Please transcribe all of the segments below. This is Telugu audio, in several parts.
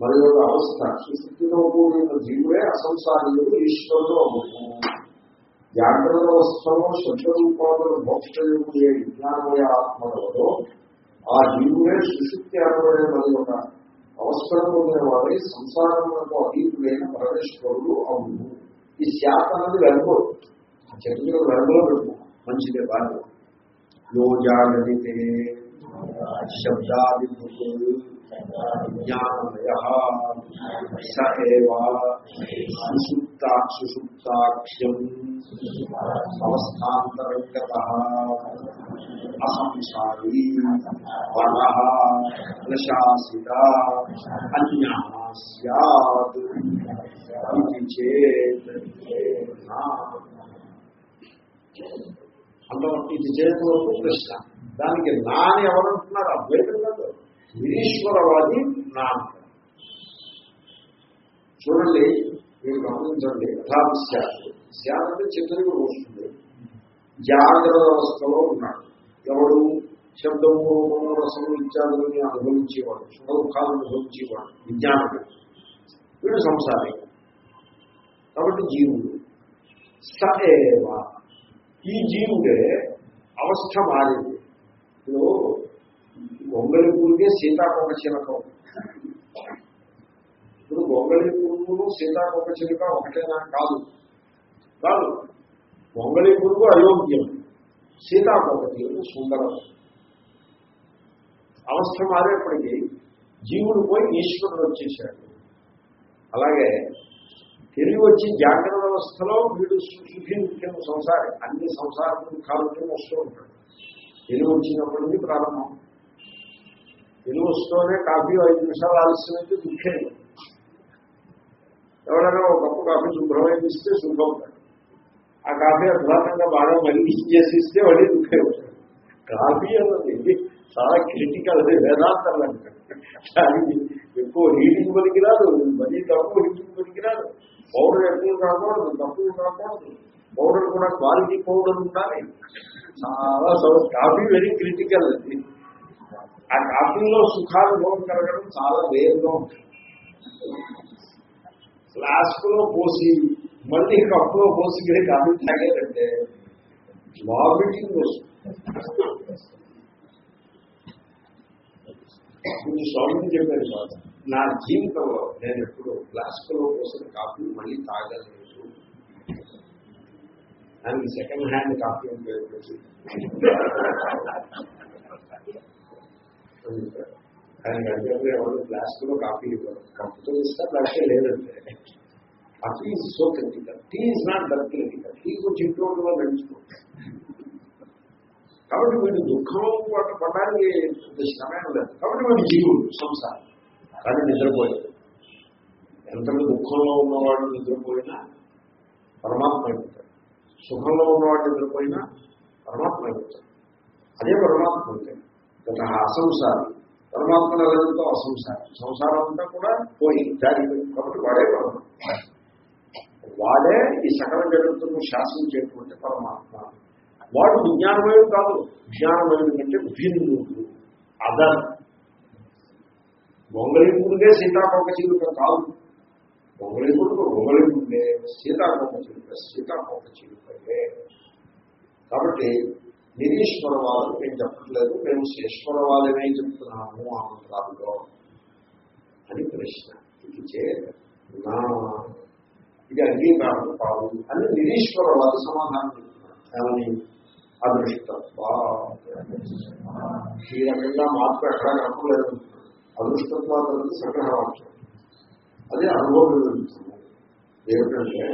మరి ఒక అవస్థ సుశక్తితో కూడిన జీవుడే అసంసారీయుడు ఈశ్వరుడు అవుతుంది జాగ్రత్త అవస్థలో శబ్దరూపాలను మోక్షయుడే విజ్ఞానమయ ఆత్మలలో ఆ జీవుడే సుశుద్ధి అనబడే మరి ఒక అవసరం ఉండేవాడే సంసారములకు అతీతులైన పరమేశ్వరుడు అవును. ఈ శాత అన్నది వెలుగు చర్యలు వెలుగులో పెట్టు. మంచిదే బాధ్యత యో శబ్దాది జ్ఞానమయ స సుషుప్తా సుషుప్తాఖ్యం అవస్థాంతరంగత అసంసారీ వర ప్రశాసిత అన్య సత్ ఇది చేత్ నా. ఇది చేతి ప్రశ్న దానికి నా అని ఎవరంటున్నారు అద్వైతం కాదు. నిరీశ్వరవాది నా చూడండి మీరు గమనించండి యథాశాస్త్రం శాంతి చిత్రంగా వస్తుంది. జాగ్రత్త అవస్థలో ఉన్నాడు. ఎవడు? శబ్దము రూపము రసము ఇత్యాదులని అనుభవించేవాడు. సుఖ దుఃఖాలను అనుభవించేవాడు. విజ్ఞానుడు. వీడు సంసారి. కాబట్టి జీవుడు. సఏవ ఈ జీవుడే అవస్థ మారింది. ఇప్పుడు గొంగళి పురుగే సీతాకొక చిలక ఇప్పుడు గొంగళి పురుగును సీతాకొక చిలుక ఒకటేనా కాదు. కాదు. గొంగళి పురుగు అయోగ్యం. సీతాకొక చిలుక సుందరం. అవస్థ మారేప్పటికీ జీవుడు పోయి ఈశ్వరుడు వచ్చేసాడు అలాగే తెలివి వచ్చి జాగ్రత్త అవస్థలో వీడు సుఖి ముఖ్యం సంసారం అన్ని సంసార దుఃఖాలతో వస్తూ ఉంటాడు తెలివి వచ్చినప్పటి నుంచి ప్రారంభం. తెలివి వస్తూనే కాఫీ ఐదు నిమిషాలు ఆలస్యమైతే దుఃఖే ఎవరైనా ఒక కప్పు కాఫీ శుభ్రమైన ఇస్తే శుభ్రం ఆ కాఫీ అద్భుతంగా బాగా మళ్ళీ చేసి ఇస్తే మళ్ళీ దుఃఖే కాఫీ అన్నది చాలా క్రిటికల్ అది వేదాంతం అంటే. దానికి ఎక్కువ హీటింగ్ పనికిరాదు మరీ తక్కువ హీటింగ్ పనికిరాదు పౌడర్ ఎక్కువ రాకూడదు తక్కువ రాకూడదు పౌడర్ కూడా క్వాలిటీ పౌడర్ ఉండాలి. చాలా కాఫీ వెరీ క్రిటికల్ అది. ఆ కాఫీలో సుఖానుభవం కలగడం చాలా వేరుగా ఉంటుంది ఫ్లాస్క్లో పోసి మళ్ళీ కప్పులో పోసి మీరు కాఫీ తాగారంటే వామిటింగ్ వస్తుంది కొంచెం స్వామిని చెప్పారు కాదు నా జీవితంలో నేను ఎప్పుడు ఫ్లాస్క్లో పోసిన కాఫీ మళ్ళీ తాగలేదు దానికి సెకండ్ హ్యాండ్ కాఫీ అని పేరు పెట్టి ఆయనకి అడిగినప్పుడు ఎవరు ఫ్లాస్క్లో కాఫీ ఇవ్వరు. కప్పుతో ఇస్తే ఫ్లాస్కే లేదంటే. Coffee is so critical tea is not that critical tea కొంచెం ఇంట్లో కూడా నడుచుకుంటారు. కాబట్టి వీడు దుఃఖం పట్ట పడడానికి పెద్ద లేదు. కాబట్టి వీడు జీవుడు సంసారం. కానీ నిద్రపోయాడు ఎంతటి దుఃఖంలో ఉన్నవాడు నిద్రపోయినా పరమాత్మ అయిపోతాడు. సుఖంలో ఉన్నవాడు నిద్రపోయినా పరమాత్మ అయిపోతాడు. అదే పరమాత్మ అంటే తన అసంసారం పరమాత్మ నెలతో అసంసారం సంసారం? అంతా కూడా పోయి దాని కాబట్టి వాడే వాడే ఈ సకల జగత్తును శాసించేటువంటి పరమాత్మ. వాడు విజ్ఞానమయం కాదు. విజ్ఞానమయం కంటే భిన్నుడు అదర్ బొంగళీపుడికే సీతాకోక చిలుక కాదు. బొంగళీపుడు బొంగళీపుడే సీతాకోక చిలుక సీతాకోక చిలుకయే కాబట్టి నిరీశ్వరవాదం మేము చెప్పట్లేదు మేము శేశ్వరవాదమే చెప్తున్నాము ఆ మంత్రాల్లో అని ప్రశ్న. ఇది చే ఇది అంగీకారం కాదు అని నిరీశ్వరవాద సమాధానం చెప్తున్నాను. ఏమని అదృష్టత్వ ఈ రకంగా మార్పు ఎక్కడా కనపలేదు అదృష్టత్వాలు అనేది సంగ్రహవాక్యం అదే అనుభవం ఏమిటంటే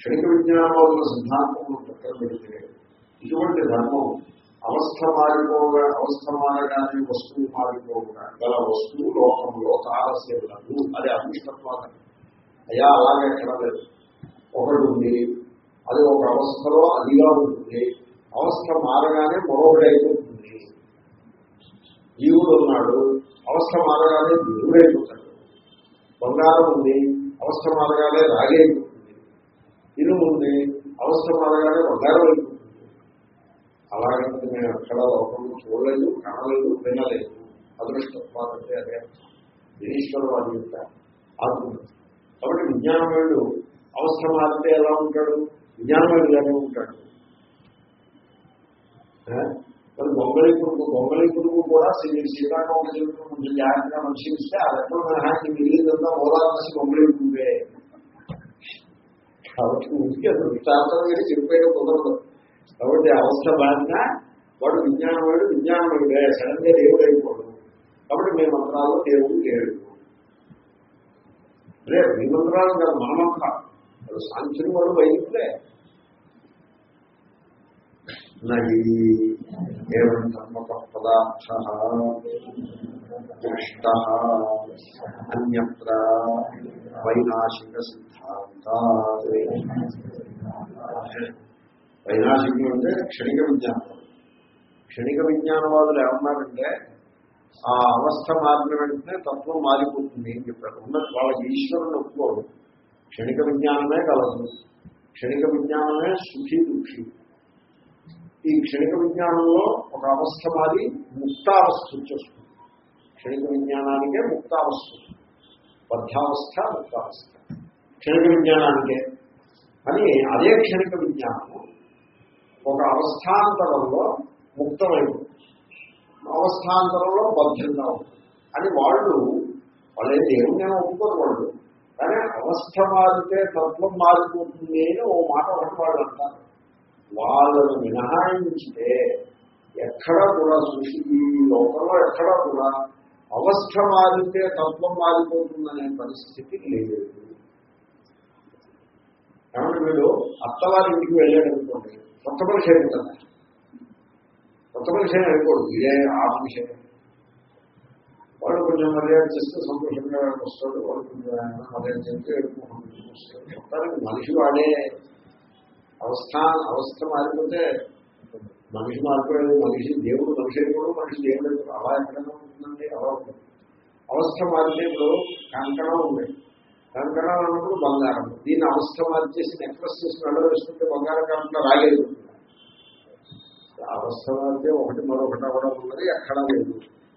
క్షణిక విజ్ఞానంలో సిద్ధాంతం పక్కన పెడితే ఇటువంటి ధర్మం అవస్థ మారిపోగా అవస్థ మారగానే వస్తువు మారిపోగా గల వస్తువు లోకంలో తారసేవులకు అది అదృష్టత్వాదం అయ్యా అలాగే ఎక్కడలేదు ఒకటి ఉంది అది ఒక అవస్థలో అదిగా ఉంటుంది. అవస్థ మారగానే మరొకటి అయిపోతుంది. జీవుడు ఉన్నాడు అవస్థ మారగానే దేవుడు బంగారం ఉంది అవస్థ మారగానే రాగి అయిపోతుంది. ఇనుము ఉంది అవస్థ మారగానే బంగారం అలాగంటే నేను అక్కడ లోకంలో చూడలేదు కనలేదు వినలేదు. అదృష్టత్వాలంటే అదే. అర్థం. నిరీశ్వరవాది యొక్క ఆత్మ కాబట్టి విజ్ఞానమయుడు అవసరం మారితే ఎలా ఉంటాడు? విజ్ఞానమయుడుగానే ఉంటాడు? మరి బొంగళీ పురుగు బొంగళీ పురుగు కూడా శ్రీ శ్రీకాకుళం కొంచెం జాగ్రత్తగా పరిశీలిస్తే ఆ రెక్కల మినహాయించి మిగిలిందంతా ఓదాల్సి బొంగళీ పురుగే కాబట్టి ఊరికే దృష్టాంతంగా చెప్పేది కుదరదు. కాబట్టి అవస్థ బాధినా వాడు విజ్ఞానవాడు విజ్ఞానమయుడే సడన్గా దేవుడు అయిపోడు కాబట్టి మీ మంత్రాల్లో దేవుడు లేడు రే మీ మంత్రాలు కాదు మన మంత్రాలు. వాళ్ళు సాంఖ్యులు వాళ్ళు వైద్యులే నహి ఏం కర్మక పదార్థ దృష్ట అన్యత్ర వైనాశిక సిద్ధాంత వైనాశికులు అంటే క్షణిక విజ్ఞానం క్షణిక విజ్ఞానవాదులు ఏమన్నారంటే ఆ అవస్థ మారిన వెంటనే తత్వం మారిపోతుంది అని చెప్పారు. ఉన్న వాళ్ళకి ఈశ్వరుని ఒప్పుకోడు. క్షణిక విజ్ఞానమే కలదు. క్షణిక విజ్ఞానమే సుఖీ దుఃఖి. ఈ క్షణిక విజ్ఞానంలో ఒక అవస్థ మారి ముక్తావస్థ వచ్చేస్తుంది. క్షణిక విజ్ఞానానికే ముక్తావస్థ బద్ధావస్థ ముక్తావస్థ. క్షణిక విజ్ఞానానికే. అని అదే క్షణిక విజ్ఞానము ఒక అవస్థాంతరంలో ముక్తమైంది. అవస్థాంతరంలో బద్ధంగా ఉంటుంది అని వాళ్ళు వాళ్ళే దేవుని ఒప్పుకోరు వాళ్ళు. కానీ అవస్థ మారితే తత్వం మారిపోతుంది అని ఓ మాట ఒకటి వాళ్ళు అంటారు. వాళ్ళను మినహాయించితే ఎక్కడా కూడా చూసి ఈ లోకంలో ఎక్కడా కూడా అవస్థ మారితే తత్వం మారిపోతుందనే పరిస్థితి లేదు. కాబట్టి వీడు అత్తవారి ఇంటికి వెళ్ళాడు అనుకోండి కొత్త మనిషి అయిపోతుంది కొత్త మనిషి అని అనుకోడు ఇదే ఆ మనిషి వాడు కొంచెం మర్యాద చేస్తే సంతోషంగా వస్తాడు. వాడు కొంచెం మర్యాద చేస్తే వస్తాడు. మొత్తానికి మనిషి వాడే అవస్థ అవస్థ మారిపోతే మనిషి మారిపోయాడు. మనిషి దేవుడు మనిషి అయిపోడు. మనిషి దేవుడు. అలా ఎక్కడైనా ఉంటుందండి? అలా ఉంటుంది. అవస్థ మారితే ఇప్పుడు కంకణం ఉంది. కంకణం అన్నప్పుడు బంగారం. దీన్ని అవస్థ మార్చేసి నెక్లెస్ చేసి వెళ్ళవేసుకుంటే బంగారం కాకుండా రాలేదు. అవస్థ అంటే ఒకటి మరొకటి అవ్వడం ఉన్నది ఎక్కడా లేదు.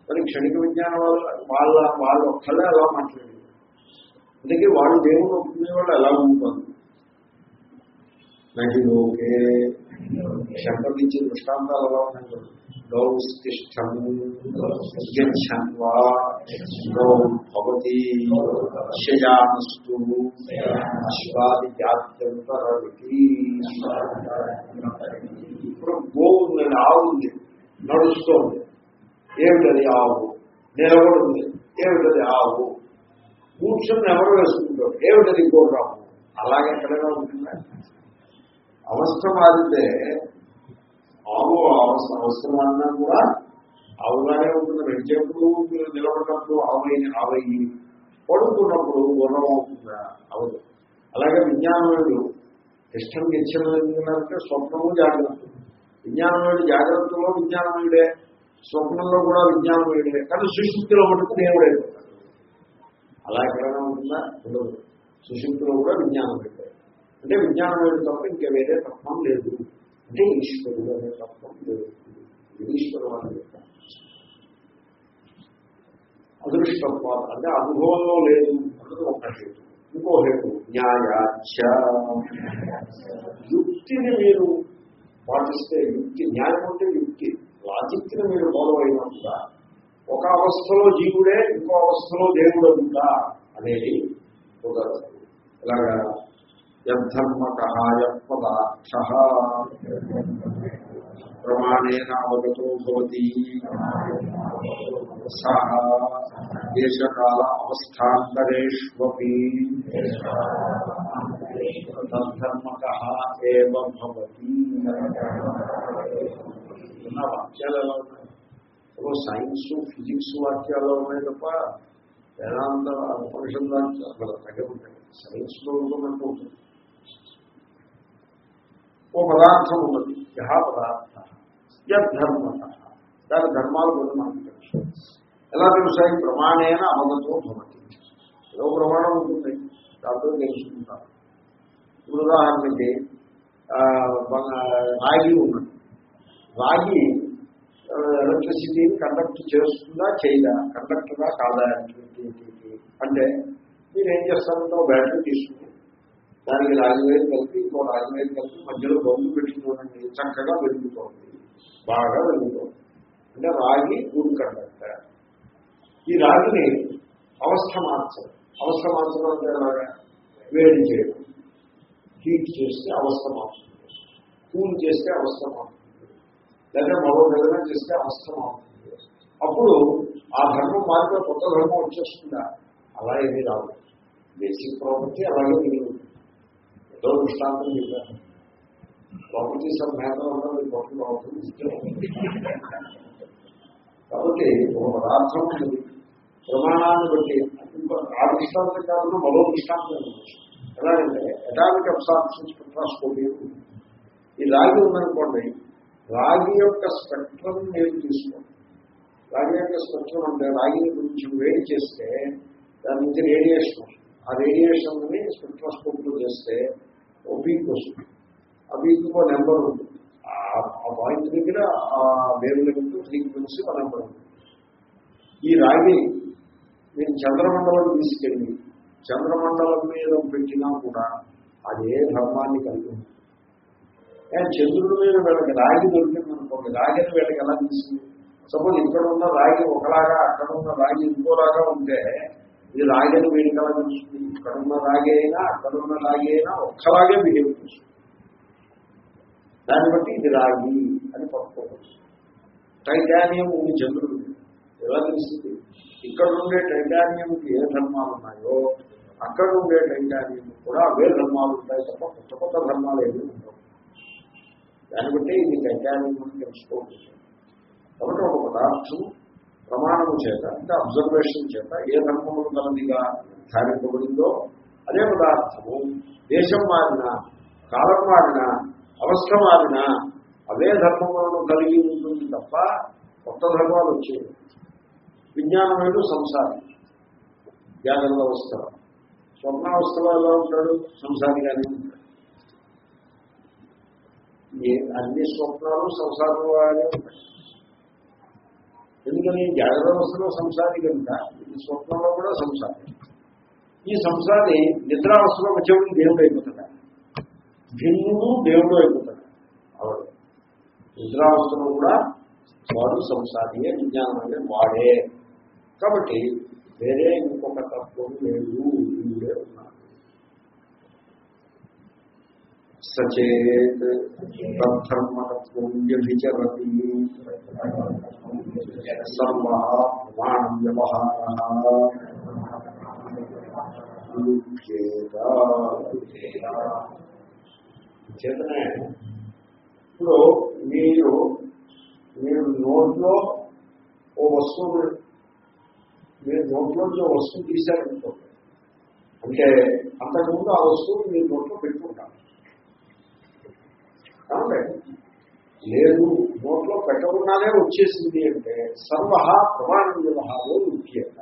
మరి క్షణిక విజ్ఞానం వాళ్ళ వాళ్ళ వాళ్ళు ఒక్కళ్ళే అలా మాట్లాడారు. అందుకే వాళ్ళు దేవుడు ఒప్పుకునే వాళ్ళు ఎలా ఉంటుంది నదిలోకే సంప్రదించే దృష్టాంతాలు ఎలా ఉన్నాయి గౌస్తిష్టం గచ్చన్వా గౌ భవతి శయానస్తు అశ్వాది జాత్యంతరవికి ఇప్పుడు గోవు నేను ఆవు ఉంది నడుస్తోంది ఏమిటది ఆవు? నిలబడింది ఏమిటది ఆవు? కూర్చొని ఎవరు వేసుకుంటారు? ఏమిటది గోరావు? అలాగే ఎక్కడైనా ఉంటుందా? అవస్థ మారితే ఆవు అవస్థ అవస్థ మారినా కూడా ఆవుగానే ఉంటుంది. నడిచేప్పుడు నిలబడినప్పుడు ఆవయ్యి ఆవయ్యి పడుకున్నప్పుడు గుణం అవుతుందా? అవదు అలాగే విజ్ఞానముడు ఇష్టం ఇచ్చిన స్వప్నము జాగ్రత్త. విజ్ఞానముడు జాగ్రత్తలో విజ్ఞానముడే స్వప్నంలో కూడా విజ్ఞానముడే కానీ సుశుద్ధిలో మటుకు దేవుడైపోతాడు అలా ఎక్కడైనా ఉంటుందా? ఉండదు. సుశుద్ధిలో కూడా విజ్ఞానం అంటే విజ్ఞానమైన తప్ప ఇంకా వేరే తత్వం లేదు. అంటే ఈశ్వరుడు అనే తత్వం లేదు. ఇది ఈశ్వరుడు అని చెప్తాను అదృష్టత్వాలు అంటే అనుభవంలో లేదు అన్నది ఒక హేతు. ఇంకో హేతు న్యాయాచ. యుక్తిని మీరు పాటిస్తే యుక్తి న్యాయం అంటే యుక్తి. లాజిక్ని మీరు ఫాలో అయినట్టుగా ఒక అవస్థలో జీవుడే ఇంకో అవస్థలో దేవుడు ఉందా అనేది కుదరదు ఇలాగా యద్ధర్మకహాయ పదార్థ ప్రమాణేన అవగతో భవతి సహ దేశకాల అవస్థాంతరేష్వపి తద్ధర్మక ఏవ భవతి ఉన్న వాక్యాలు ఎలా ఉన్నాయి ఏవో సైన్స్ ఫిజిక్స్ వాక్యాలు ఉన్నాయి తప్ప వేదాంత ఉపనిషత్ వాక్యాలు అక్కడ తగ్గ ఉంటాయి సైన్స్లో ఉన్నట్టు ఉంటుంది ఓ పదార్థం ఉన్నది. యహ పదార్థ. యద్ధర్మ దాని ధర్మాలు కూడా మనకి తెలుసు ఎలా తెలుసాయి ప్రమాణేన అవగతో భవతి. ఏదో ప్రమాణం ఉంటుంది. దాంతో తెలుసుకుంటారు. ఇప్పుడు ఉదాహరణకి రాగి ఉన్నది. రాగి ఎలక్ట్రిసిటీని కండక్ట్ చేస్తుందా చేయదా? కండక్టరా కాదా? అంటే మీరు ఏం చేస్తారంటే బ్యాటరీ తీసుకుని దానికి రాజవేరు కలిపి ఇంకో రాజవేరు కలిపి మధ్యలో బొమ్మ పెట్టి చక్కగా వెలుగుతోంది. బాగా వెలుగుతోంది. అంటే రాగి గుడ్ కండక్ట ఈ రాగిని అవస్థ మార్చడం అవస్థ మార్చడం అంటే ఎలాగా? వేడి చేయడం. హీట్ చేస్తే అవస్థ మారుతుంది కూల్ చేస్తే అవస్థ మారుతుంది లేదా మరో విధంగా చేస్తే అవస్థ మారుతుంది అప్పుడు ఆ ధర్మం మారిపోయి కొత్త ధర్మం వచ్చేస్తుందా? అలా ఏమీ రాదు. బేసిక్ ప్రాపర్టీ అలాగే మిగిలి ఏదో దృష్టాంతం చెప్పాను ప్రాపర్టీ సబ్ మేతలు ఉన్నా మీరు పట్టుకుని అవుతుంది కాబట్టి ఒక పదార్థం ఉంది ప్రమాణాన్ని బట్టి ఆ దృష్టాంతం కాకుండా మరో దృష్టాంతం ఎలాగంటే ఎటామిక్ అబ్సార్ప్షన్ స్పెక్ట్రాస్కోపీ ఈ రాగి ఉందనుకోండి రాగి యొక్క స్పెక్ట్రం మీరు తీసుకోండి. రాగి యొక్క స్పెక్ట్రం అంటే రాగిని కొంచెం వేడి చేస్తే దాని నుంచి రేడియేషన్. ఆ రేడియేషన్ని స్పెక్ట్రోస్కోప్లో చేస్తే ఓ పీక్ వస్తుంది. ఆ పీక్ ఒక నెంబర్ ఉంటుంది. ఆ పాయింట్ దగ్గర ఆ వేరు లెంత్ ఫ్రీక్వెన్సీ ఒక నెంబర్ ఉంటుంది. ఈ రాగి నేను చంద్రమండలం తీసుకెళ్ళి చంద్రమండలం మీద పెట్టినా కూడా అదే ధర్మాన్ని కలిగి ఉంటుంది. చంద్రుడి మీద వీళ్ళకి రాగి దొరికింది అనుకోండి రాగిని వీళ్ళకి ఎలా తీసుకుంది సపోజ్ ఇక్కడ ఉన్న రాగి ఒకలాగా అక్కడ ఉన్న రాగి ఇంకోలాగా ఉంటే ఇది రాగిని వీడికి ఎలా తెలుస్తుంది ఇక్కడ ఉన్న రాగి అయినా అక్కడ ఉన్న రాగి అయినా ఒక్కలాగే బిహేవ్ చేస్తుంది. దాన్ని బట్టి ఇది రాగి అని పట్టుకోవచ్చు. టైటానియం ఉంది చంద్రుడు. ఎలా తెలుస్తుంది? ఇక్కడ ఉండే టైటానియంకి ఏ ధర్మాలు ఉన్నాయో అక్కడ ఉండే టైటానియం కూడా అవే ధర్మాలు ఉంటాయి తప్ప కొత్త కొత్త ధర్మాలు ఏమీ ఉండవు. దాన్ని బట్టి ఇది టైటానియం అని తెలుసుకోవచ్చు. కాబట్టి ఒక పదార్థం ప్రమాణము చేత అంటే అబ్జర్వేషన్ చేత ఏ ధర్మములు కలదిగా ధారింపబడిందో అదే పదార్థము దేశం మారినా కాలం మారినా అవస్థ మారినా అవే ధర్మములను కలిగి ఉంటుంది తప్ప కొత్త ధర్మాలు వచ్చేవి. విజ్ఞానమేడు సంసారం జ్ఞానంలో అవస్థలో స్వర్ణావస్థలో ఎలా ఉంటాడు? సంసారిగానే ఉంటాడు. అన్ని స్వప్నాలు సంసారంలోనే ఉంటాయి. ఎందుకని జాగ్రత్త అవస్థలో సంసారి కనుక ఈ స్వప్నంలో కూడా సంసారి. ఈ సంసారి నిద్రావస్థలో వచ్చేప్పుడు దేవుడు అయిపోతాడు? భిన్నుడు దేవుడు అయిపోతాడు? అవడు నిద్రావస్థలో కూడా వాడు సంసారియే విజ్ఞానమే వాడే. కాబట్టి వేరే ఇంకొక తత్వం లేదు వీడే సచేత్ తద్ధర్మతత్వం వ్యభిచరతి సర్వ ప్రమాణం వ్యవహార ఇప్పుడు మీరు మీరు నోట్లో ఓ వస్తువు మీరు నోట్లోంచి ఓ వస్తువు తీశారనుకోండి అంటే అంతకుముందు ఆ వస్తువుని మీరు నోట్లో పెట్టుకుంటారు కాబట్టి లేదు నోట్లో పెట్టకుండానే వచ్చేసింది అంటే సర్వ ప్రమాణ వ్యవహారం ముఖ్యత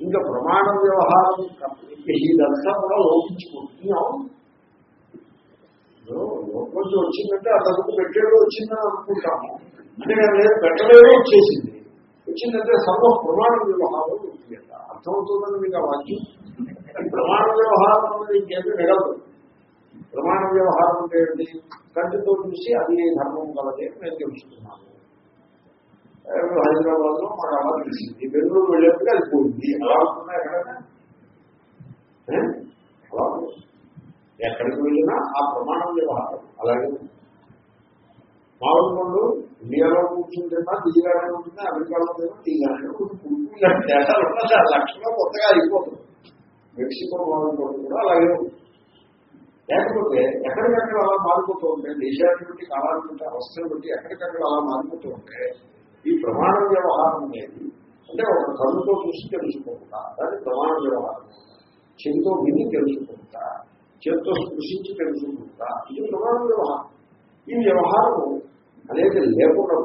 ఇంకా ప్రమాణ వ్యవహారం ఇదంతా కూడా లోపించుకుంటున్నాం లోపలికి వచ్చిందంటే అతను పెట్టేది వచ్చిందని అనుకుంటాము అంటే లేదు పెట్టలేదో వచ్చేసింది. వచ్చిందంటే సర్వ ప్రమాణ వ్యవహారం ముఖ్యత అర్థమవుతుందని మీకు ఆ వాక్యం? ప్రమాణ వ్యవహారం అనేది ఇంకేమీ మిగలదు ప్రమాణ వ్యవహారం అంటే ఏంటి కంటితో చూసి అది ధర్మం కలది అని నేను తెలుసుకున్నాను. హైదరాబాద్లో మాకు అలా తెలిసింది బెంగళూరు వెళ్ళేప్పుడు అది పోయింది. అలా ఉంటున్నా ఎక్కడైనా? అలా ఎక్కడికి వెళ్ళినా ఆ ప్రమాణం వ్యవహారం అలాగే మామూలు పండు ఇండియాలో కూర్చుంటున్నా తీయగానే ఉంటుంది అమెరికాలో తిన్నా తీయగానే ఉంటుంది దేశాలు ఉన్న లక్షణం కొత్తగా అయిపోతుంది. మెక్సికో మామూలు పండు కూడా అలాగే ఉంటుంది లేకపోతే ఎక్కడికక్కడ అలా మారిపోతూ ఉంటే దేశాన్ని బట్టి కాలాన్ని బట్టి అవసరం బట్టి ఎక్కడికక్కడ అలా మారిపోతూ ఉంటే ఈ ప్రమాణ వ్యవహారం అనేది అంటే ఒక కన్నుతో చూసి తెలుసుకుంటా దాన్ని ప్రమాణ వ్యవహారం చెవితో విని తెలుసుకుంటా చేతితో స్పృశించి తెలుసుకుంటా ఇది ప్రమాణ వ్యవహారం. ఈ వ్యవహారము అనేది లేకుండా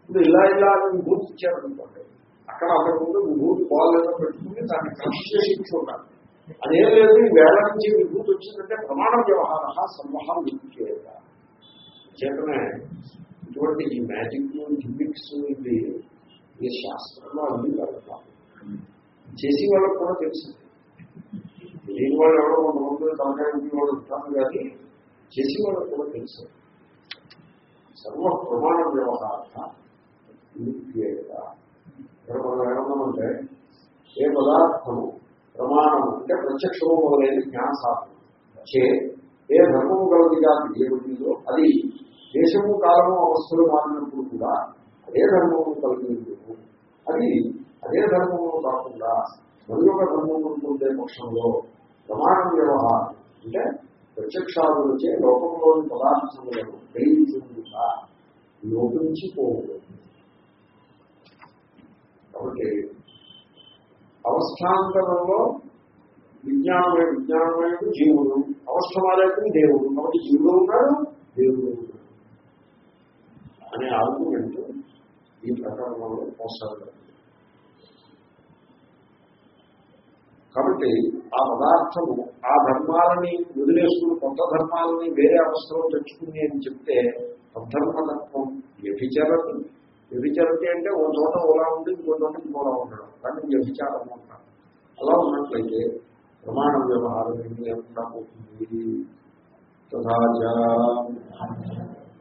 ఇప్పుడు ఇలా ఇలా అని విభూతి ఇచ్చారనుకోండి అక్కడ అక్కడ ముందు విభూతి బాగా పెట్టుకుని దాన్ని కృషి చేసి ఇచ్చుకుంటారు అదేం లేదు ఈ వేళ నుంచి విభూతి వచ్చిందంటే ప్రమాణ వ్యవహార సంవహం విద్యేత చేతనే ఇటువంటి ఈ మ్యాజిక్ గిమిక్స్ ఇది ఈ శాస్త్రంలో అన్ని కలుగుతారు చేసి వాళ్ళకు కూడా తెలిసింది తెలియని వాళ్ళు ఎవరో కొంతమంది తలకాయ వాళ్ళు ఉంటాను కానీ చేసి వాళ్ళకు కూడా తెలుసు. సర్వ ప్రమాణ వ్యవహార ఇక్కడ మనం ఏమన్నామంటే ఏ పదార్థము ప్రమాణము అంటే ప్రత్యక్షము మొదలైన జ్ఞాన సాధన. చే ఏ ధర్మము కలదిగా తెలియబడిందో అది దేశము కాలము అవస్థలు మారినప్పుడు కూడా అదే ధర్మము కలిగి అది అదే ధర్మము కాకుండా మరొక ధర్మము పొందే పక్షంలో ప్రమాణ వ్యవహారం అంటే ప్రత్యక్షాదులచే లోకంలోని పదార్థములను గ్రహించుకుంటా లోపించిపోతుంది కాబట్టి అవస్థాంతరంలో విజ్ఞానమే విజ్ఞానమైన జీవుడు అవస్థ మారేపు దేవుడు. కాబట్టి జీవుడు ఉన్నాడు దేవుడు అనే ఆర్గ్యుమెంట్ ఈ ప్రకరణంలో మోసాలు కాబట్టి ఆ పదార్థము ఆ ధర్మాలని వదిలేసుకుని కొత్త ధర్మాలని వేరే అవస్థలో తెచ్చుకుని అని చెప్తే తద్ధర్మతత్వం వ్యభిచరదు వ్యభిచరతి అంటే ఓ చోట ఓలా ఉంది ఇంకో చోట ఇంకోలా ఉండడం. దాన్ని వ్యభిచారము అంటారు అలా ఉన్నట్లయితే ప్రమాణ వ్యవహారం ఏమి లేకుండా పోతుంది?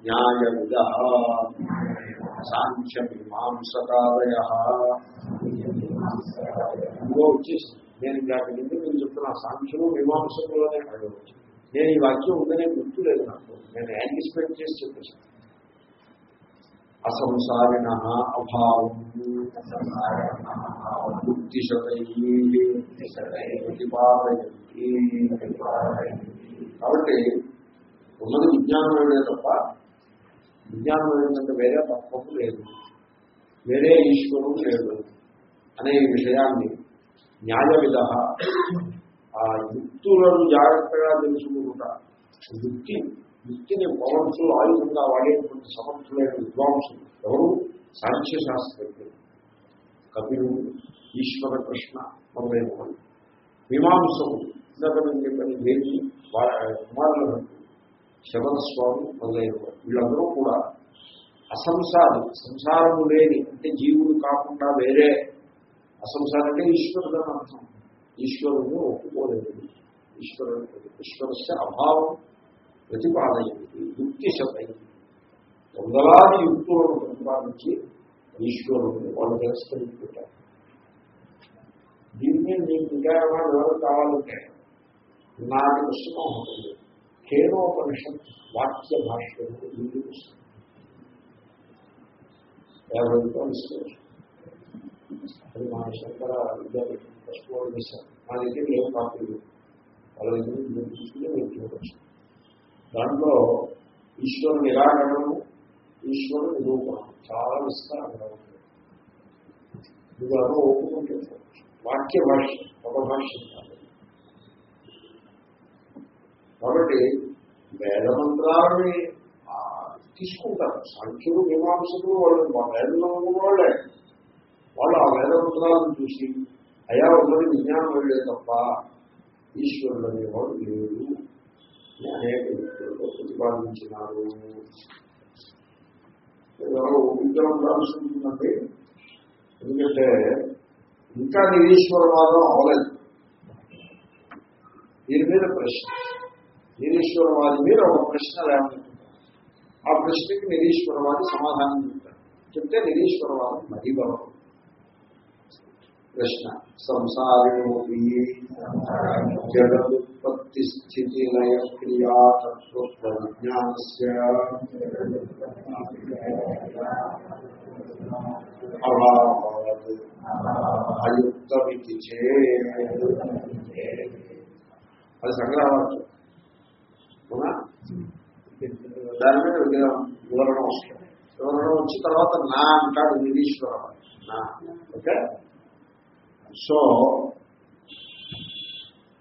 న్యాయ విధ సాంఖ్య మీమాంసకాలయ ఇంకో వచ్చేసింది. నేను దాని ముందు నేను చెప్తున్నా సాంఖ్యము మీమాంసకులనే అడగవచ్చు నేను ఈ వాక్యం ఉందనే గుర్తు లేదు నాకు. నేను యాంటిసిపేట్ చేసి చెప్పేసాను అసంసారిణ అభావం. కాబట్టి ఉన్నది విజ్ఞానమే తప్ప విజ్ఞానం ఏంటంటే వేరే తత్వము లేదు. వేరే ఈశ్వరుడు లేదు అనే విషయాన్ని న్యాయ విధ ఆ యుక్తులను జాగ్రత్తగా తెలుసుకుంటా. యుక్తి యుక్తిని పవర్ఫుల్ ఆయుధంగా వాడేటువంటి సమర్థులైన విద్వాంసులు ఎవరు? సాంఖ్య శాస్త్రజ్ఞులు. కపిలు ఈశ్వర కృష్ణ మొదలైన వాళ్ళు మీమాంసము ఇందాక నేను చెప్పాను దేవి కుమారుల శబరస్వామి మొదలైన వాళ్ళు వీళ్ళందరూ కూడా అసంసారి సంసారము లేని అంటే జీవుడు కాకుండా వేరే అసంసారం అంటే ఈశ్వరుడు అని అర్థం. ఈశ్వరుడు ఒప్పుకోలేదు. ఈశ్వరుడు ఈశ్వరస్య అభావం ప్రతిపాదయింది యుక్తి శతై వందలాది యుక్తులను ప్రతిపాదించి ఈశ్వరుని వాళ్ళు తిరస్కరించుకుంటారు. దీని మీద నీకు ఇంకా ఏమైనా కావాలంటే నాటి పుస్తకం ఉంటుంది. కేనోపనిషత్ వాక్య భాష్యంలో ఇది పుస్తకం యాభై రూపాయలు అది మా శంకర విద్యాపీఠం ఫస్ట్ వాళ్ళు ఇస్తారు మా దగ్గర ఏం కాపీ వాళ్ళ దగ్గర మీరు తీసుకుని మీరు చూడవచ్చు దాంట్లో ఈశ్వరు నిరాకరణము ఈశ్వరు నిరూపణ చాలా విస్తారంగా ఉంటుంది. ఇది అలా ఒప్పుకుంటే వాక్య భాష ఒక భాష కాబట్టి వేదమంత్రాలని తీసుకుంటారు. సాంఖ్యులు మీమాంసకులు వాళ్ళు మా వేదంలో ఉన్న వాళ్ళే వాళ్ళు ఆ వేదమంత్రాలను చూసి అయా ఉన్నది విజ్ఞానం వెళ్ళే తప్ప ఈశ్వరుడు అనేవాడు లేడు అని అనేక వ్యక్తులతో ప్రతిపాదించినారు ఎవరో ఉండాల్సి ఉంటుందండి ఎందుకంటే ఇంకా నిరీశ్వరవాదం అవలేదు. దీని మీద ప్రశ్న. నిరీశ్వరవాది మీద ఒక ప్రశ్న లేవనుకుంటారు ఆ ప్రశ్నకి నిరీశ్వరవాది సమాధానం చెప్తారు. చెప్తే నిరీశ్వరవాదం మరీ బలం. ప్రశ్న. సంసారిణోపి. ఉత్పత్తి స్థితి లయ క్రియా తత్వ విజ్ఞానస్య అభావాత్ అయుక్తమితి చేత్ అది సంగ్రహవాక్యం దాని మీద విగ్రహం వివరణ వస్తుంది వివరణ వచ్చిన తర్వాత నా అంటాడు నిరీశ్వరం నా. ఓకే? సో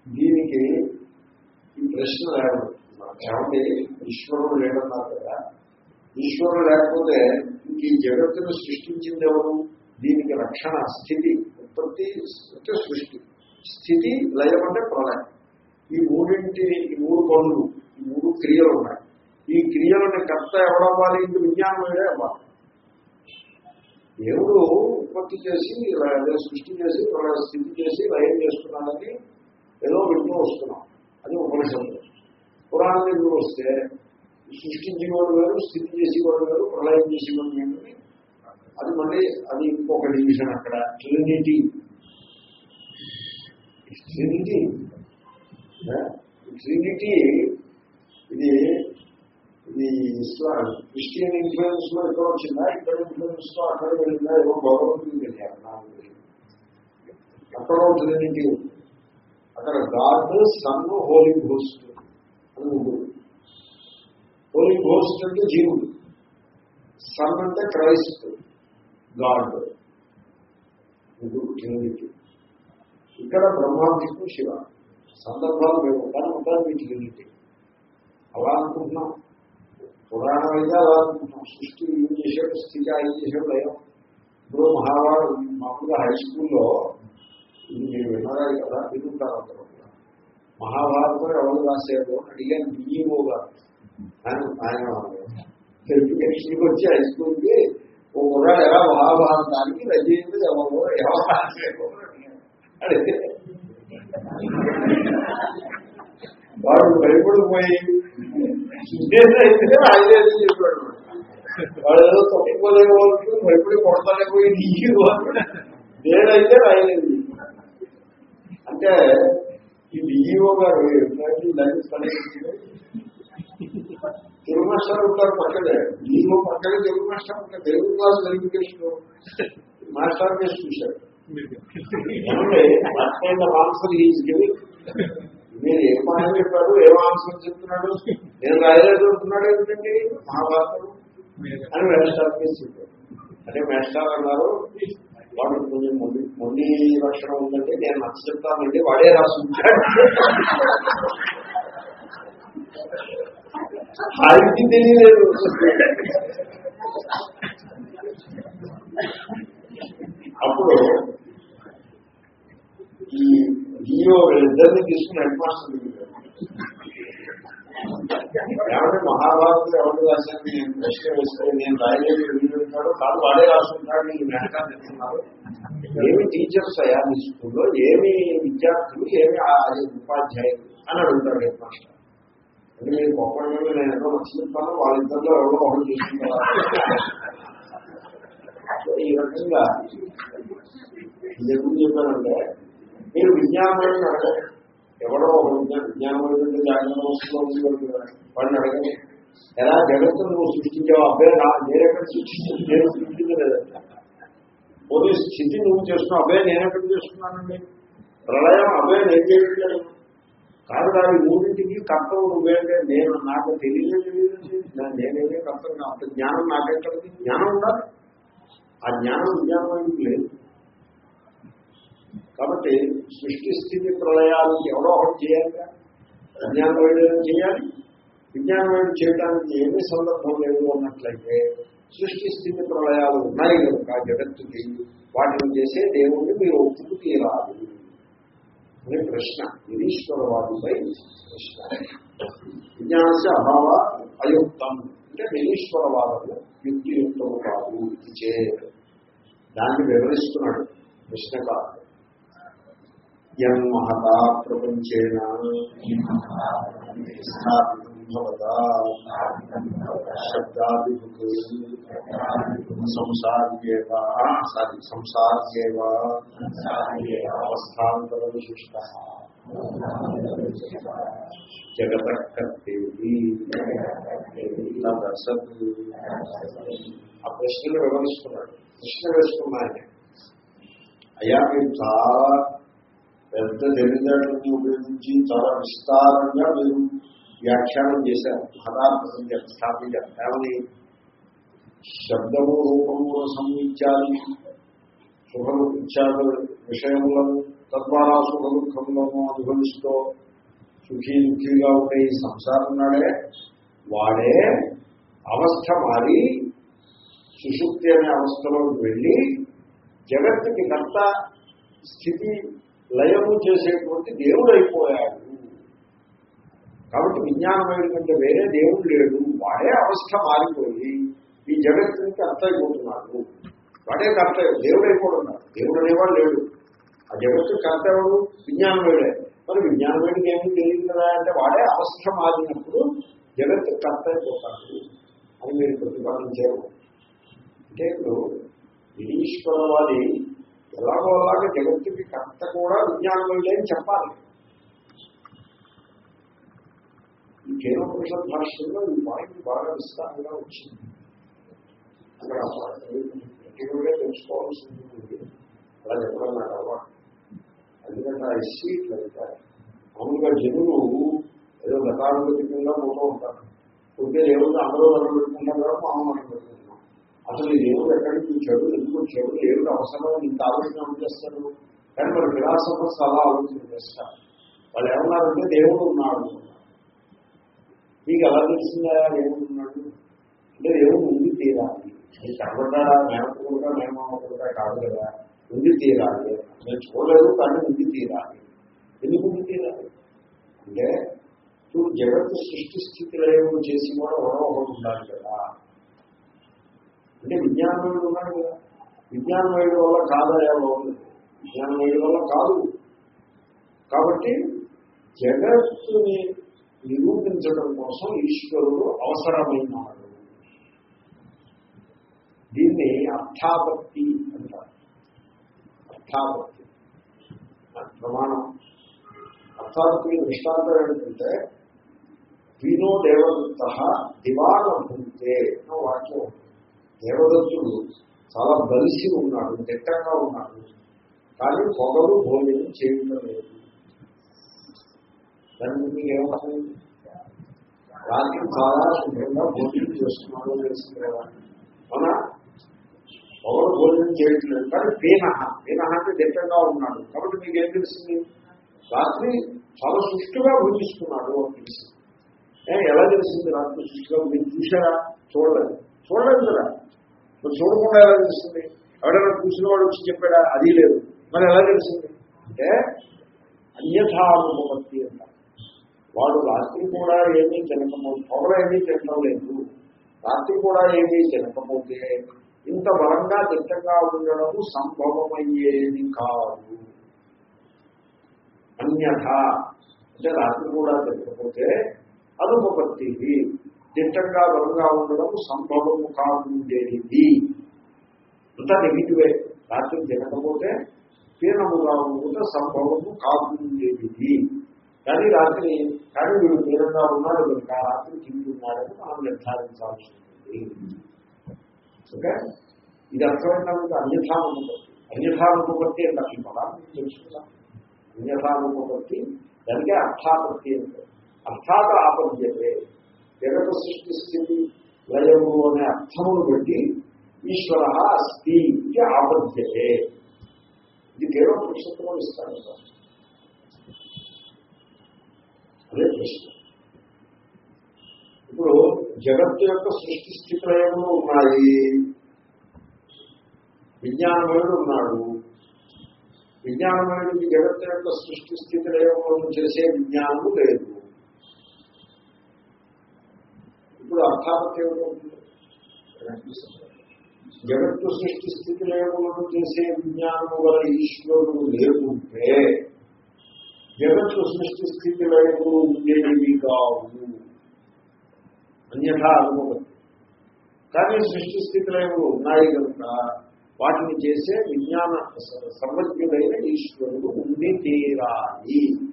దీనికి ప్రశ్న ఏమండి? ఈశ్వరుడు లేడన్నారు కదా. ఈశ్వరుడు లేకపోతే ఈ జగత్తును సృష్టించింది ఎవరు? దీనికి రక్షణ స్థితి ఉత్పత్తి అంటే సృష్టి. స్థితి లయం అంటే ప్రళయం. ఈ మూడింటి ఈ మూడు పనులు ఈ మూడు క్రియలు ఉన్నాయి. ఈ క్రియలను కర్త ఎవడవ్వాలి ఇంటి విజ్ఞానం వేరే అవ్వాలి. దేవుడు ఉత్పత్తి చేసి సృష్టి చేసి ఇలా స్థితి చేసి లయం చేస్తున్నాడని ఏదో వింటూ వస్తున్నాం. అది ఉపనిషత్తు. పురాణం దగ్గర వస్తే సృష్టించేవాడు వేరు స్థితి చేసేవాడు వేరు ప్రళయం చేసేవాడు ఏంటని అది మళ్ళీ అది ఇంకొక డివిజన్ అక్కడ ట్రినిటీ ట్రినిటీ ట్రినిటీ ఇది ఇది ఇస్లాం. క్రిస్టియన్ ఇన్ఫ్లుయెన్స్లో ఎక్కడ వచ్చిందా? ఇక్కడ ఇన్ఫ్లుయెన్స్లో అక్కడ వెళ్ళిందా? ఏమో గౌరవం తెలియాలి నాకు తెలియదు. ట్రినిటీ ఉంది. అక్కడ గాడ్ సన్ హోలీ ఘోస్ట్ అని ముగ్గురు హోలీ ఘోస్ట్ అంటే జీవుడు. సన్ అంటే క్రైస్ట్ గాడ్. ముగ్గురు ట్రినిటీ ఇక్కడ బ్రహ్మ విష్ణు శివ. సందర్భాలు మేము ఉంటాను ఉంటాను మీ ట్రినిటీ అలా అనుకుంటున్నాం. పురాణం అయితే అలా అనుకుంటున్నాం. సృష్టి ఏం చేసాడు స్థితి ఆయన చేసాడు లయం ఇప్పుడు మహాభారత మామూలుగా హై స్కూల్లో ఇది నేను విన్నాను కదా? వినుంటారు అందరూ మహాభారతం ఎవరు రాశారు? అని అడిగాను బిఈఓ గారు. ఆయన ఆయన వెరిఫికేషన్కి వచ్చి హై స్కూల్కి ఓ కుర్రాడు ఎలా మహాభారతానికి రచయిత ఎవరు ఎవరు రాశారు? అడిగాను. అడిగితే వాడు భయపడిపోయి ఇదేదైతే ఆయనే చెప్పాడు. వాడు ఏదో తప్పుకోలే వాళ్ళు భయపడి కొడతానే పోయి నీకు. నేనైతే రాయలేదు. అంటే ఈ బిఈఓ గారు ఎట్లాంటి లైఫ్ పని తెలుగు మాస్టర్ ఉంటారు పక్కనే. బిఈఓ పక్కనే తెలుగు మాస్టర్ ఉంటారు. Telugu class verification master case చూశారు. ఆన్సర్ మీరు ఏం మాట చెప్పారు ఏం ఆన్సర్ చెప్తున్నాడు నేను రాయలేదు అంటున్నాడు ఏంటండి? మహాభారతం అని మేస్టార్ కేసు చెప్పారు. అంటే మేస్టార్ అన్నారు వాడు కొంచెం మొండి మొండి లక్షణం ఉందంటే నేను నచ్చ చెప్తానండి వాడే రాసి ఆయనకి తెలియలేదు. అప్పుడు ఈ డిఓ ఇద్దరిని తీసుకుని హెడ్ మాస్టర్ ఏమంటే మహాభారతం ఎవరు రాశారు నేను ప్రశ్న వేస్తే నేను రాయలేదు ఎదుగుతున్నాడు కాదు వాడే రాసుకుంటాడు ఈ మేనకాలు చెప్తున్నారు. ఏమి టీచర్స్ అయ్యా మీ స్కూల్లో ఏమి విద్యార్థులు ఏమి ఉపాధ్యాయులు అని అడుగుతాడు హెడ్ మాస్టర్. అంటే మీరు గొప్పగా నేను ఎంతో మర్చిపోతాను వాళ్ళిద్దరిలో ఎవరో ఒకరు చూసుకుంటారు. ఈ రకంగా ఇది ఎందుకు చెప్పానంటే మీరు విజ్ఞానమైన అడగండి ఎవడో విజ్ఞానం విజ్ఞానమైన జాగ్రత్త వస్తువులో వాడిని అడగండి. ఎలా జగత్తును నువ్వు సృష్టించావు? అబ్బాయి నా నేనెక్కడ సృష్టించింది నేను సృష్టించలేదంట పోనీ స్థితి నువ్వు చేస్తున్నావు. అబ్బాయి నేనెక్కడ చేస్తున్నానండి. ప్రళయం అబ్బాయి నేను చేయట్లేదు కాదు కాదు మూడింటికి కర్తవు నువ్వేంటే నేను నాకు తెలియలే తెలియదు నేనేమే కర్తవు అంత జ్ఞానం నాకెక్కడ జ్ఞానం ఉండాలి. ఆ జ్ఞానం విజ్ఞానం లేదు. కాబట్టి సృష్టి స్థితి ప్రళయాలకి ఎవరో ఒకటి చేయాలిగా? విజ్ఞానం వైద్యం చేయాలి విజ్ఞానం వైద్యం చేయడానికి ఏమీ సందర్భం లేదు అన్నట్లయితే సృష్టి స్థితి ప్రళయాలు ఉన్నాయి కనుక జగత్తుకి వాటిని చేసే దేవుణ్ణి మీరు ఒప్పుకు తీరాలి. అనే ప్రశ్న. నిరీశ్వరవాదిపై ప్రశ్న. విజ్ఞానస్య అభావ అయుక్తం. అంటే నిరీశ్వరవాదము యుక్తియుక్తము కాదు. ఇది చే. దాన్ని వివరిస్తున్నాడు ప్రశ్న యన్మహత యం మహతా ప్రపంచేన సంసార్యేవ సారీ సంసార్యేవ అవస్థాంతర విశిష్ట జగత ఆ ప్రశ్నలు వివరిస్తున్నాడు. ప్రశ్న వేసుకున్నాయని. అయ్యా మీరు చాలా పెద్ద తెలివితేటలని ఉపయోగించి చాలా విస్తారంగా మీరు వ్యాఖ్యానం చేశారు మహదార్థం స్థాపించారు ఏమని శబ్దము రూపము సంవించాలి సుఖము ఇచ్చాడు విషయములను తద్వారా సుఖ దుఃఖములను అనుభవిస్తూ సుఖీ దుఃఖీగా ఉండే ఈ సంసారం నాడే వాడే అవస్థ మారి సుషుప్తి అనే అవస్థలోకి వెళ్ళి జగత్తుకి కర్త స్థితి లయము చేసేటువంటి దేవుడు అయిపోయాడు. కాబట్టి విజ్ఞానమయుడి కంటే వేరే దేవుడు లేడు వాడే అవస్థ మారిపోయి ఈ జగత్తుకి అర్థమైపోతున్నాడు. వాడే కర్త దేవుడు అయిపోతున్నాడు దేవుడు అనేవాడు లేడు. ఆ జగత్తు కర్త ఎవడు విజ్ఞానమయుడే మరి విజ్ఞానమయుడికి ఏమీ తెలియదు కదా? అంటే వాడే అవస్థ మారినప్పుడు జగత్తు కర్త అయిపోతాడు అని మీరు ప్రతిపాదించారు అంటే ఇప్పుడు నిరీశ్వరవాది జగత్తుకి కర్త కూడా విజ్ఞానమయుడే అని చెప్పాలి. ఈ కేనోపనిషత్ భాష్యంలో ఈ పాయింట్ బాగా విస్తారంగా వచ్చింది. అక్కడ ప్రతిగా తెలుసుకోవాల్సి అలా చెప్పడం నాకు ఎందుకంటే ఆ ఇష్యూ మామూలుగా జనులు ఏదో గతానుగతికంగా పోతూ ఉంటారు. ఉంటే ఏముంది అందరూ మనం పెట్టుకుంటాం కదా మామూలు మనం పెట్టుకుంటున్నాం అసలు దేవుడు ఎక్కడికి వచ్చాడు? ఎందుకు వచ్చాడు? దేవుడు అవసరం ఇంత ఆలోచన చేస్తాడు కానీ మన ఫిలాసఫర్స్ అలా ఆలోచన చేస్తారు వాళ్ళు ఏమన్నారంటే దేవుడు ఉన్నాడు. మీకు ఎలా తెలిసిందా దేవుడు ఉన్నాడు? అంటే దేవుడు ఉంది తీరాలి. అది కనబడ్డా మేనకుండా మేనమామకుండా కాదు కదా. ఉంది తీరాలి. నేను చూడలేదు కానీ ఉండి తీరాలి. ఎందుకు ఉంది తీరాలి? అంటే ఇప్పుడు జగత్తు సృష్టి స్థితిలో చేసి కూడా ఒకటి ఉండాలి కదా. అంటే విజ్ఞానమయుడు ఉన్నాడు కదా. విజ్ఞానమయుడు వల్ల కాదయా బాగుంది విజ్ఞానమయుడు వల్ల కాదు. కాబట్టి జగత్తుని నిరూపించడం కోసం ఈశ్వరుడు అవసరమైనాడు. దీన్ని అర్థాపత్తి అంటారు. అర్థాపత్తి. ప్రమాణం. అర్థాపత్తికి దృష్టాంతం ఏంటంటే వీణో దేవదత్త దివాన భూతే అన్న వాక్యం ఉంది. దేవదత్తుడు చాలా బలిసి ఉన్నాడు దిట్టంగా ఉన్నాడు. కానీ పొగలు భోజనం చేయడం లేదు. దాని గురించి ఏమవుతుంది రాత్రి చాలా శుభ్రంగా భోజనం చేస్తున్నాడు తెలిసింది కదా. అవునా? ఎవరు భోజనం చేయట్లేదు కానీ పీనహ పీనహ అంటే దిట్టంగా ఉన్నాడు. కాబట్టి మీకు ఏం తెలిసింది? రాత్రి చాలా సుష్టుగా భోజిస్తున్నాడు అని తెలిసింది. ఏ, ఎలా తెలిసింది రాత్రి సుష్టిగా మీరు చూసారా చూడలేదు. చూడలేదు కదా. మరి చూడకుండా ఎలా తెలుస్తుంది? ఎవడైనా చూసిన వాడు వచ్చి చెప్పాడా? అది లేదు. మరి ఎలా తెలిసింది అంటే అన్యథానుభవతి అంటారు వాడు రాత్రి కూడా ఏమీ తినకపోతే పొగల ఏమీ తినడం లేదు. రాత్రి కూడా ఏమీ తినకపోతే ఇంత బలంగా దిట్టంగా ఉండడం సంభవమయ్యేది కాదు. అన్యథ. అంటే రాత్రి కూడా తినకపోతే అనుపపత్తి దిట్టంగా బలంగా ఉండడం సంభవము కాకుండేది అంతా నెగిటివే రాత్రి తినకపోతే పీనముగా ఉంటే సంభవము కాకుండేది కానీ రాత్రి కానీ వీడు పీనంగా ఉన్నాడు కనుక ఆ రాత్రి తింటున్నాడని మనం నిర్ధారించాల్సి ఉంటుంది. ఓకే? ఇది అర్థమైనందుకు అన్యథానుపత్తి అన్యథానుపత్తి అంటే ఈ పదాన్ని తెలుసుకుందాం అన్యథానుపత్తి దానికే అర్థాపత్తి అంటే. అర్థాత ఆపద్యతే. జగత సృష్టి స్థితి లయము అనే అర్థమును బట్టి ఈశ్వర అస్థి ఇది ఆపద్యతే. ఇది కేవలం పురుషత్వం ఇస్తాను అదే ప్రశ్న. ఇప్పుడు జగత్తు యొక్క సృష్టి స్థితి లయములు ఉన్నాయి. విజ్ఞానమయుడు ఉన్నాడు. విజ్ఞానమయుడికి జగత్తు యొక్క సృష్టి స్థితి లయములను చేసే విజ్ఞానము లేదు. ఇప్పుడు అర్థాపత్తి ఏమిటవుతుంది జగత్తు సృష్టి స్థితి లయములను చేసే విజ్ఞానము గల ఈశ్వరుడు లేకుంటే జగత్తు సృష్టి స్థితి లయములు ఉండేవి కావు. అన్యథా అనుభవం. కానీ సృష్టి స్థితి లయములు ఉన్నాయి కనుక వాటిని చేసే విజ్ఞాన స- సర్వజ్ఞుడైన ఈశ్వరుడు ఉండి తీరాలి.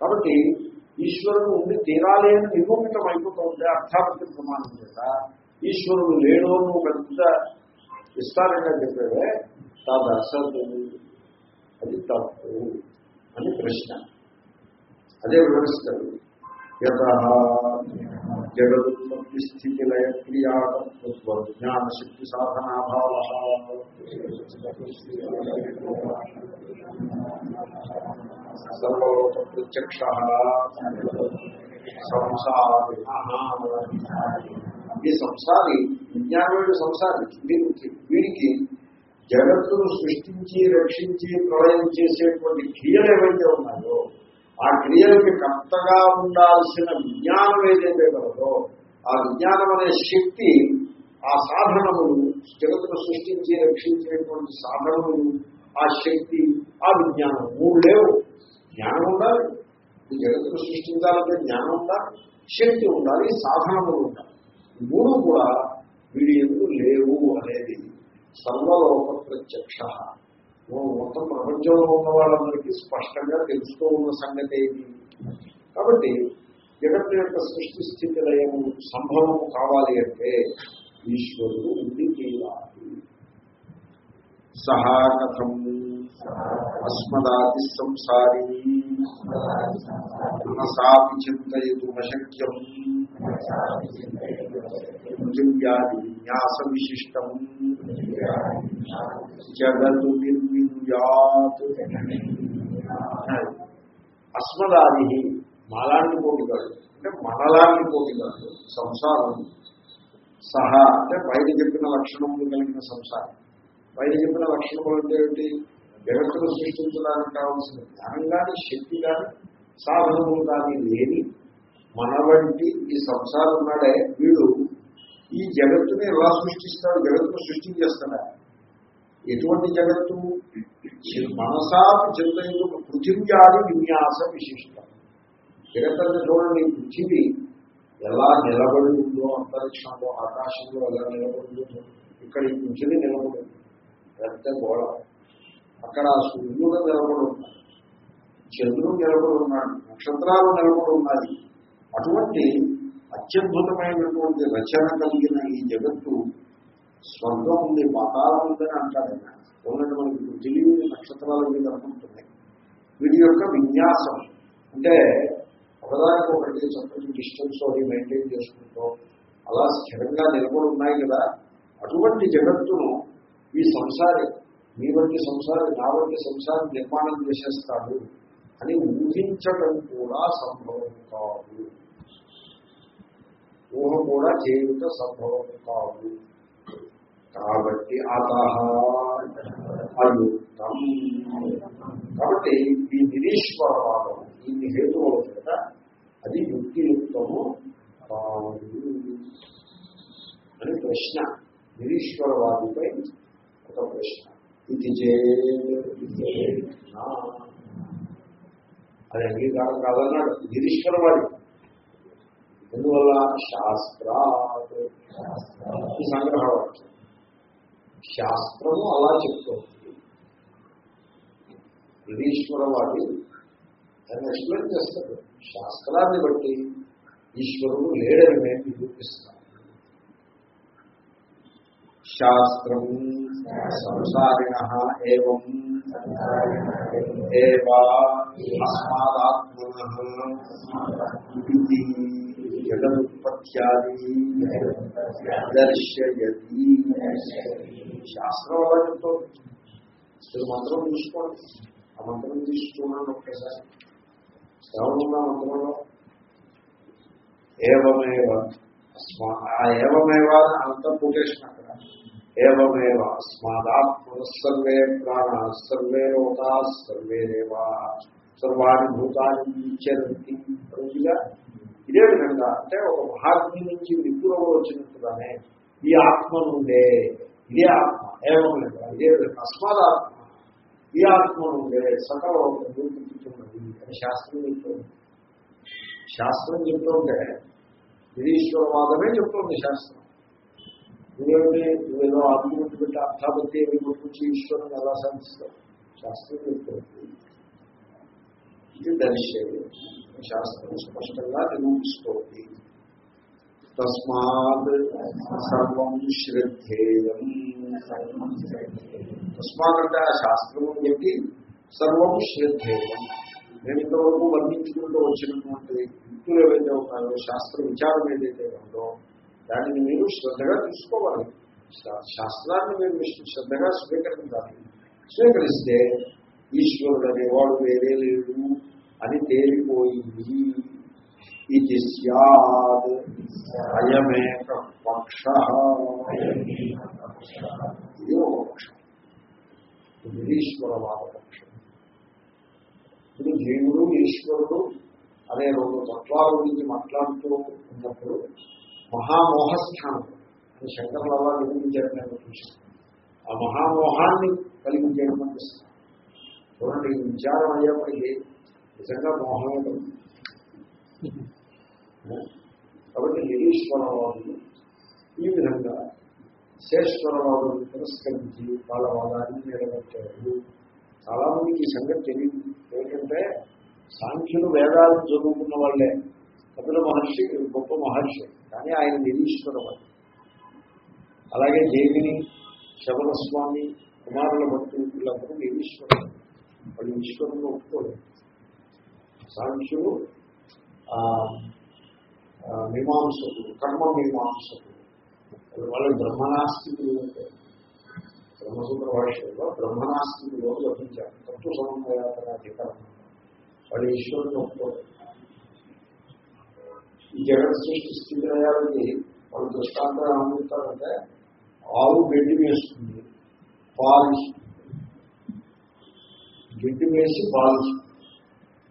కాబట్టి ఈశ్వరుడు ఉండి తీరాలి అని నిరూపితం అయిపోతూ ఉంటే అర్థాపతి ప్రమాణం చేత ఈశ్వరుడు లేడు అని నువ్వు పెద్ద విస్తారంగా చెప్పేవే తదసదు అది తప్పు అని ప్రశ్న. అదే వివరిస్తాడు. జగదుత్పత్తి స్థితి లయ క్రియాకర్తృత్వ జ్ఞాన శక్తి సాధనాభావ సర్వలోక ప్రత్యక్ష సంసారి ఈ సంసారి. విజ్ఞానుడు సంసారి వీరికి వీరికి జగత్తును సృష్టించి రక్షించి ప్రళయం చేసేటువంటి క్రియలు ఏవైతే ఉన్నాయో ఆ క్రియలకి కర్తగా ఉండాల్సిన విజ్ఞానం ఏదైతే కలదో ఆ విజ్ఞానం అనే శక్తి ఆ సాధనములు జగత్తును సృష్టించి రక్షించేటువంటి సాధనములు ఆ శక్తి ఆ విజ్ఞానం మూడు లేవు. జ్ఞానం ఉండాలి. ఈ జగత్తును సృష్టించాలంటే జ్ఞానం ఉండాలి శక్తి ఉండాలి సాధనములు ఉండాలి. మూడు కూడా వీడి ఎందుకు లేవు అనేది సర్వలోక ప్రత్యక్ష మొత్తం ప్రపంచంలో ఉన్న వాళ్ళందరికీ స్పష్టంగా తెలుస్తూ ఉన్న సంగతి ఏది? కాబట్టి జగత్తు యొక్క సృష్టి స్థితి లయము సంభవము కావాలి అంటే ఈశ్వరుడు ఉంది తీరాలి. సహా కథం. అస్మదాది సంసారీ మనసాపి చింతయతు పృథివ్యాది విన్యాస విశిష్టం జగదు నిర్విద్యాత్ అస్మదాది మాలాంటి పోటీగాడు అంటే మనలాంటి పోటీగాడు సంసారం. సహా అంటే పైన చెప్పిన లక్షణములు కలిగిన సంసారం. పైన చెప్పిన లక్షణములు అంటే ఏంటి? జగత్తును సృష్టించడానికి కావాల్సిన జ్ఞానం కానీ శక్తి కానీ సాధనము కానీ లేని మన వంటి ఈ సంసారం ఉన్నాడే వీడు ఈ జగత్తుని ఎలా సృష్టిస్తాడు జగత్తును సృష్టించేస్తాడా ఎటువంటి జగత్తు? మనసా చింతలు పృథివ్యాది విన్యాస విశిష్ట జగత్తుని చూడండి పృథివీ ఎలా నిలబడి ఉందో అంతరిక్షంలో ఆకాశంలో ఎలా నిలబడి ఉందో ఇక్కడ ఈ పృథివీ నిలబడి పెద్ద గోడ అక్కడ సూర్యుడు నిలబడి ఉన్నాడు చంద్రుడు నిలబడి ఉన్నాడు నక్షత్రాలు నిలబడి ఉన్నాయి అటువంటి అత్యద్భుతమైనటువంటి రచన కలిగిన ఈ జగత్తు స్వర్గం ఉంది పాతాళం ఉందని అంటారు. ఆయన ఉన్నది మనకి నక్షత్రాల మీద అనుకుంటున్నాయి వీటి యొక్క విన్యాసం. అంటే ఒకదానికి ఒకటి చక్కటి డిస్టెన్స్ అది మెయింటైన్ చేసుకుంటూ అలా స్థిరంగా నిలబడి ఉన్నాయి కదా. అటువంటి జగత్తును ఈ సంసారి మీ వంటి సంసారం నా వంటి సంసారం నిర్మాణం చేసేస్తాడు అని ఊహించడం కూడా సంభవం కాదు. ఊహ కూడా చేయుట సంభవం కాదు. కాబట్టి అతహ అయుక్తం. కాబట్టి ఈ నిరీశ్వరవాదం ఈ హేతువుల చేత అది యుక్తియుక్తము కాదు. అని ప్రశ్న నిరీశ్వరవాదిపై ఒక ప్రశ్న. ఇది చే అది అంగీకారం కాదన్నాడు. గిరీశ్వర నిరీశ్వరవాది ఎందువల్ల? శాస్త్ర ఈ సంగ్రహవాక్యం శాస్త్రము అలా చెప్తుంది. నిరీశ్వరవాది దాన్ని ఎక్స్ప్లెయిన్ చేస్తాడు. శాస్త్రాన్ని బట్టి ఈశ్వరుడు లేడని మేము నిరూపిస్తాం శాస్త్రం సంసారిణ ఏం జగదుత్పత్యాది దర్శయతి. శాస్త్రం అలా చెప్తుంది మీరు మంత్రం తీసుకోండి. ఆ మంత్రం తీసుకున్నాను ఒక్కసారి. ఏమన్నా మంత్రంలో ఏవమేవ? ఆ ఏవమేవ అంత కొటేషన్ అక్కడ ఏవమేవ అస్మాదాత్మ ప్రాణ సర్వే లోకా సర్వే దేవా సర్వాణి భూతాన్ని చరంతి రోజుగా ఇదే విధంగా అంటే ఒక మహాత్మి నుంచి విపురము వచ్చినట్టుగానే ఈ ఆత్మ నుండే ఇదే ఆత్మ ఏమేవ ఇదే విధంగా అస్మాదాత్మ ఈ ఆత్మ నుండే సకల పుట్టుతున్నది అని శాస్త్రం చెప్తుంది. శాస్త్రం చెప్తుంటే నిరీశ్వరవాదమే చెప్తుంది శాస్త్రం. నువ్వేమి నువ్వేదో ఆత్మహత్య పెట్టి అర్థాపత్తి ఏమి గురించి ఈశ్వరుని ఎలా సాధిస్తావు శాస్త్రం చెప్తుంది. ఇది దర్శనం శాస్త్రం స్పష్టంగా నిరూపిస్తోంది తస్మాత్ సర్వం శ్రద్ధేయం. తస్మాత్ అంటే ఆ శాస్త్రం చెప్పి సర్వం శ్రద్ధేయం. నేను ఇంతవరకు వర్ణించుకుంటూ వచ్చినటువంటి యుక్తులు ఏవైతే ఉన్నాయో శాస్త్ర విచారం ఏదైతే ఉందో దానిని మీరు శ్రద్ధగా తీసుకోవాలి. శాస్త్రాన్ని మీరు శ్రద్ధగా స్వీకరించాలి. స్వీకరిస్తే ఈశ్వరుడు అనేవాడు వేరే లేడు అని తేలిపోయింది. ఇది సద్ అయమేక పక్ష ఇది ఒక పక్షం. నిరీశ్వరవాద పక్షం. ఇప్పుడు జీవుడు ఈశ్వరుడు అనే రెండు తత్వాల గురించి మాట్లాడుతూ ఉన్నప్పుడు మహామోహస్థానం అని శంకరులు నిర్మించారు నేను చూసాను ఆ మహామోహాన్ని కలిగించేయడం అనిపిస్తాను చూడండి విచారం అయ్యేప్పటికీ నిజంగా మోహమే కలిగింది కాబట్టి నిరీశ్వరవాదులు ఈ విధంగా శేశ్వరవాదులు తిరస్కరించి వాళ్ళ వాదాన్ని నిలబెట్టారు చాలా మందికి ఈ సంగతి తెలియదు. ఏంటంటే సాంఖ్యులు వేదాలు చదువుకున్న వాళ్ళే. కపిల మహర్షి గొప్ప మహర్షి. కానీ ఆయన నిరీశ్వరవాది అలాగే దేవిని శబరస్వామి కుమారుల భక్తులు వీళ్ళందరూ నిరీశ్వరులు వాళ్ళు ఈశ్వరంలో ఒప్పుకోలేదు సాంఖ్యులు మీమాంసకులు కర్మ మీమాంసకులు వాళ్ళు బ్రహ్మనాస్తికులు అంటే. బ్రహ్మసూత్ర భాషలో బ్రహ్మనాస్తికులు లభించారు. తత్వ సమన్వయాధికారం వాళ్ళు ఈశ్వరుని ఒప్పుకోలేదు ఈ జగత్ సృష్టి స్థితి అయ్యాలకి వాళ్ళు దృష్టాంతం ఏమంటారంటే ఆవు గడ్డి వేస్తుంది పాలు గడ్డి వేసి పాలు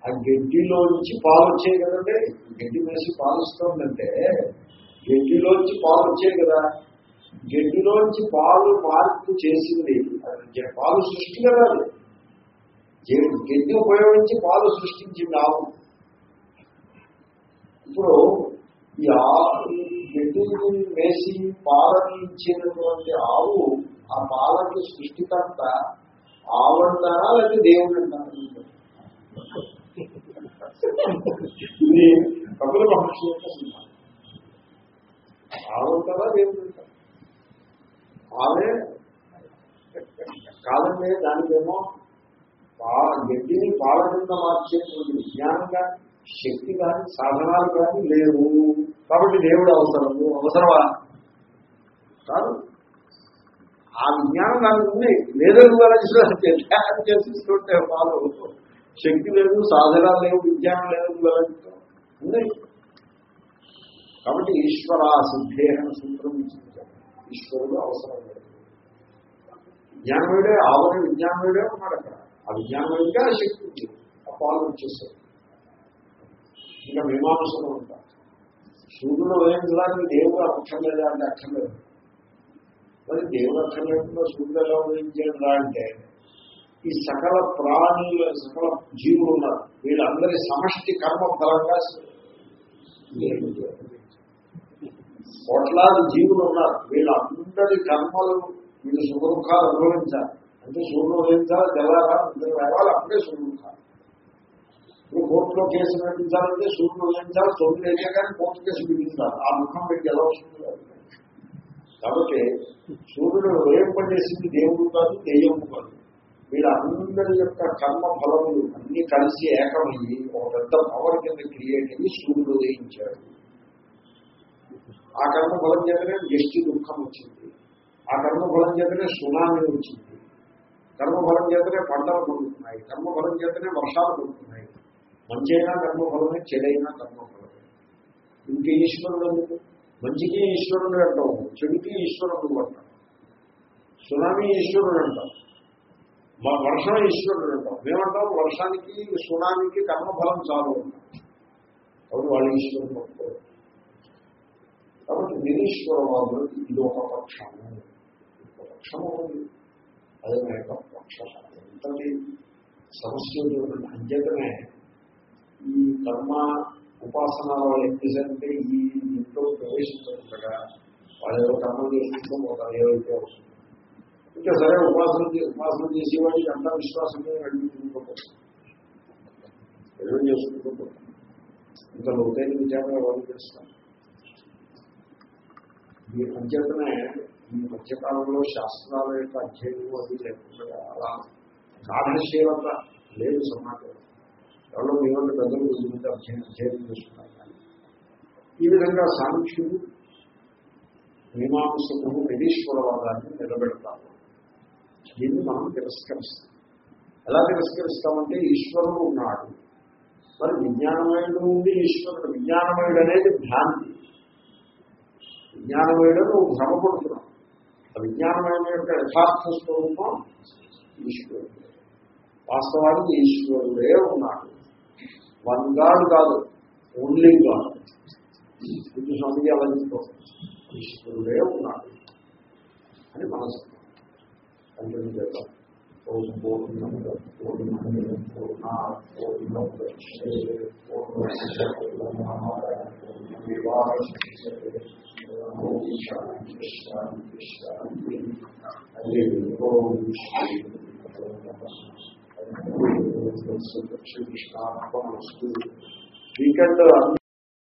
ఆ గడ్డిలోంచి పాలు వచ్చాయి కదండి. గడ్డి వేసి పాలిస్తుందంటే గడ్డిలోంచి పాలు వచ్చాయి కదా. గడ్డిలోంచి పాలు మార్పు చేసింది. పాలు సృష్టి కదా గడ్డి గడ్డి ఉపయోగించి పాలు సృష్టించింది ఆవు. ఇప్పుడు ఈ ఆవు గడ్డిని వేసి పాలని ఇచ్చేటటువంటి ఆవు ఆ పాలకి సృష్టికర్త ఆవంటారా లేదా దేవుడు అంటారా ఇది కపిల మహర్షి యొక్క సినిమా. ఆవంటారా దేవుడు అంటారా ఆమె కాలమే దానికేమో గడ్డిని పాల కింద మార్చేటువంటి విజ్ఞానం కానీ శక్తి కానీ సాధనాలు కానీ లేవు. కాబట్టి దేవుడు అవసరము అవసరమా? కాదు. ఆ విజ్ఞానం దానికి ఉంది. లేదని వెలజిస్తున్నారు చేసిస్తుంటే పాలు శక్తి లేదు సాధనాలు లేవు విజ్ఞానం లేదని వెలజిస్తాం ఉంది. కాబట్టి ఈశ్వర సిద్ధేహన సూత్రం ఇచ్చింది. ఈశ్వరుడు అవసరం లేదు. విజ్ఞానమేడే ఆవరణ విజ్ఞానమేడే ఉన్నాడు అక్కడ. ఆ విజ్ఞానం ఆ శక్తి ఉంది. ఆ పాలు వచ్చేసాయి ఇంకా మీమాంసలు ఉంటారు సూర్యుడు ఉదయించడానికి దేవుడు అక్కర్లేదా అంటే అక్కర్లేదు మరి దేవుడు అక్కర్లేకుండా సూర్యుడు ఎలా ఉదయించాడు అంటే ఈ సకల ప్రాణులు సకల జీవులు ఉన్నారు. వీళ్ళందరి సమష్టి కర్మ ఫలంగా కోట్లాది జీవులు ఉన్నారు. వీళ్ళందరి కర్మలు వీళ్ళు సుఖముఖాలు అనుభవించాలి. అంటే సూర్యుడు ఉదయించాలి తెల్లారా ఇద్దరు రావాలి అప్పుడే సుఖముఖాలు ఇప్పుడు కోర్టులో కేసు నడిపించాలంటే సూర్యుడు ఉదయించాలి తొమ్మిది అయితే కానీ కోర్టు కేసు విధించాలి ఆ ముఖం పెట్టి ఎలా వస్తుంది? కాబట్టి సూర్యుడు వేయపడేసింది దేవుడు కాదు దెయ్యము కాదు. వీళ్ళందరి యొక్క కర్మ ఫలములు అన్ని కలిసి ఏకమయ్యి ఒక పెద్ద పవర్ కింద క్రియేట్ అయ్యి సూర్యుడు ఉదయించాడు. ఆ కర్మ ఫలం చేతనే ఎష్టి దుఃఖం వచ్చింది. ఆ కర్మ ఫలం చేతనే సునామీ వచ్చింది. కర్మ ఫలం చేతనే పంటలు పండుతున్నాయి. కర్మ ఫలం చేతనే వర్షాలు పడుతున్నాయి. మంచైనా కర్మఫలమే చెడైనా కర్మఫలమే ఇంక ఈశ్వరుడు ఎందుకు మంచికి ఈశ్వరుడు అంటాం చెడుకి ఈశ్వరుడు అంటాం సునామీ ఈశ్వరుడు అంటాం మా వర్షం ఈశ్వరుడు అంటాం మేమంటాం వర్షానికి సునామీకి కర్మఫలం చాలు అంటాం కాబట్టి వాళ్ళు ఈశ్వరుడు పట్టుకోరు కాబట్టి నిరీశ్వరవాదులు ఇది ఒక పక్షము ఒక పక్షము ఉంది అదే యొక్క పక్ష ఎంతటి సమస్య అంచేతనే ఈ కర్మ ఉపాసన వాళ్ళు ఏం ఈ ఇంట్లో ప్రవేశించకుండా వాళ్ళు ఏదో కర్మ చేసుకుంటూ ఒక ఏవైతే వస్తుంది ఇంకా సరే ఉపాసన చే- ఉపాసన చేసేవాడికి అంతా విశ్వాసమే అడుగుతుంటూ పోతారు చేసుకుంటూ పోతారు ఇంత లోతైన విచారణ వాళ్ళు చేస్తారు ఈ అంచేతనే ఈ మధ్యకాలంలో శాస్త్రాల యొక్క అధ్యయనం అది లేకుండా అలా గాఢశీలత లేదు సమాజంలో. ఎవరో మీ వంటి పెద్దలు గురించి అధ్యయనం చేస్తున్నారు కానీ ఈ విధంగా సాంఖ్యులు మీమాంసకులు నిరీశ్వరవాదాన్ని నిలబెడతారు. దీన్ని మనం తిరస్కరిస్తాం. ఎలా తిరస్కరిస్తామంటే ఈశ్వరుడు ఉన్నాడు. మరి విజ్ఞానమయుడు ఉంది ఈశ్వరుడు. విజ్ఞానమయుడు అనేది భ్రాంతి. విజ్ఞానమయుడు నువ్వు భ్రమపడుతున్నావు ఆ విజ్ఞానమయుడు యొక్క యథార్థ స్వరూపం ఈశ్వరుడు. వాస్తవానికి ఈశ్వరుడే ఉన్నాడు. వన్ గాడ్ కాదు ఓన్లీ గాడ్ ఇది స్వామిజీ అలా ఈశ్వరుడే ఉన్నాడు అని మనసు కంటిన్యూ చేద్దాం పూర్ణ శ్రీకృష్ణ వీకెండ్